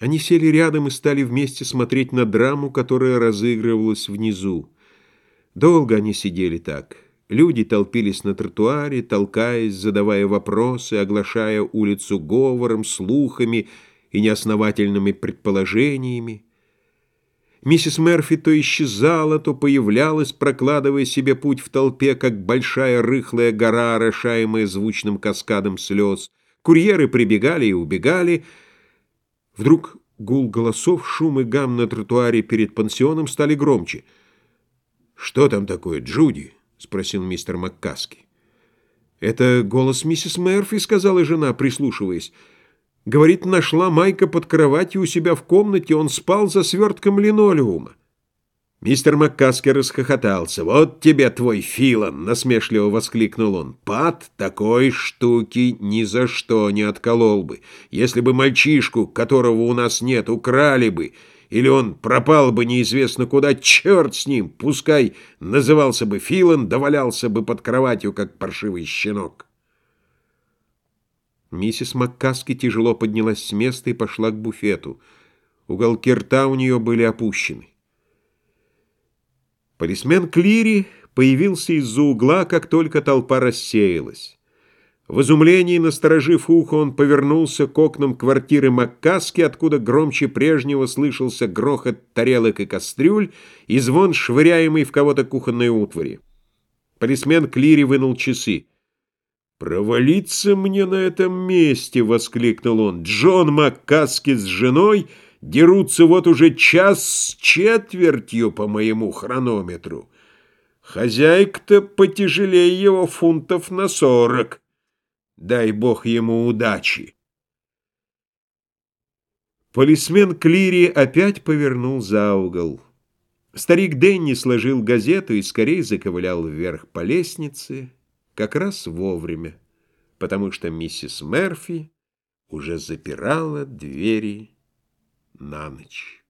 Они сели рядом и стали вместе смотреть на драму, которая разыгрывалась внизу. Долго они сидели так. Люди толпились на тротуаре, толкаясь, задавая вопросы, оглашая улицу говором, слухами и неосновательными предположениями. Миссис Мерфи то исчезала, то появлялась, прокладывая себе путь в толпе, как большая рыхлая гора, орошаемая звучным каскадом слез. Курьеры прибегали и убегали — Вдруг гул голосов, шум и гам на тротуаре перед пансионом стали громче. «Что там такое, Джуди?» — спросил мистер Маккаски. «Это голос миссис Мерфи», — сказала жена, прислушиваясь. «Говорит, нашла Майка под кроватью у себя в комнате, он спал за свертком линолеума». Мистер Маккаски расхохотался. «Вот тебе твой Филан!» — насмешливо воскликнул он. «Пат такой штуки ни за что не отколол бы. Если бы мальчишку, которого у нас нет, украли бы, или он пропал бы неизвестно куда, черт с ним! Пускай назывался бы Филан, довалялся бы под кроватью, как паршивый щенок». Миссис Маккаски тяжело поднялась с места и пошла к буфету. Уголки рта у нее были опущены. Полисмен Клири появился из-за угла, как только толпа рассеялась. В изумлении, насторожив ухо, он повернулся к окнам квартиры Маккаски, откуда громче прежнего слышался грохот тарелок и кастрюль и звон, швыряемый в кого-то кухонной утвари. Полисмен Клири вынул часы. «Провалиться мне на этом месте!» — воскликнул он. «Джон Маккаски с женой...» Дерутся вот уже час с четвертью по моему хронометру. Хозяйка-то потяжелее его фунтов на сорок. Дай бог ему удачи. Полисмен Клири опять повернул за угол. Старик Денни сложил газету и скорее заковылял вверх по лестнице, как раз вовремя, потому что миссис Мерфи уже запирала двери на ночь.